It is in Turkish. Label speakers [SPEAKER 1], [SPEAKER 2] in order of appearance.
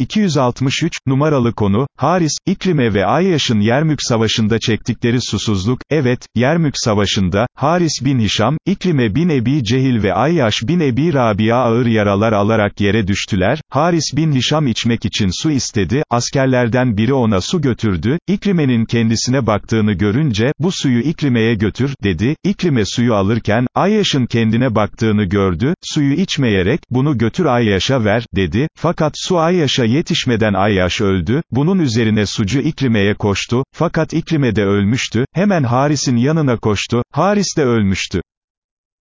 [SPEAKER 1] 263, numaralı konu, Haris, İkrime ve Ayyaş'ın Yermük Savaşı'nda çektikleri susuzluk, evet, Yermük Savaşı'nda, Haris bin Hişam, İkrime bin Ebi Cehil ve Ayyaş bin Ebi Rabia ağır yaralar alarak yere düştüler, Haris bin Hişam içmek için su istedi, askerlerden biri ona su götürdü, İkrime'nin kendisine baktığını görünce, bu suyu İkrime'ye götür, dedi, İkrime suyu alırken, Ayyaş'ın kendine baktığını gördü, suyu içmeyerek, bunu götür Ayyaş'a ver, dedi, fakat su Ayyaş'a yetişmeden Ayyaş öldü, bunun üzerine sucu İkrime'ye koştu, fakat İkrime de ölmüştü, hemen Haris'in yanına koştu, Haris de ölmüştü.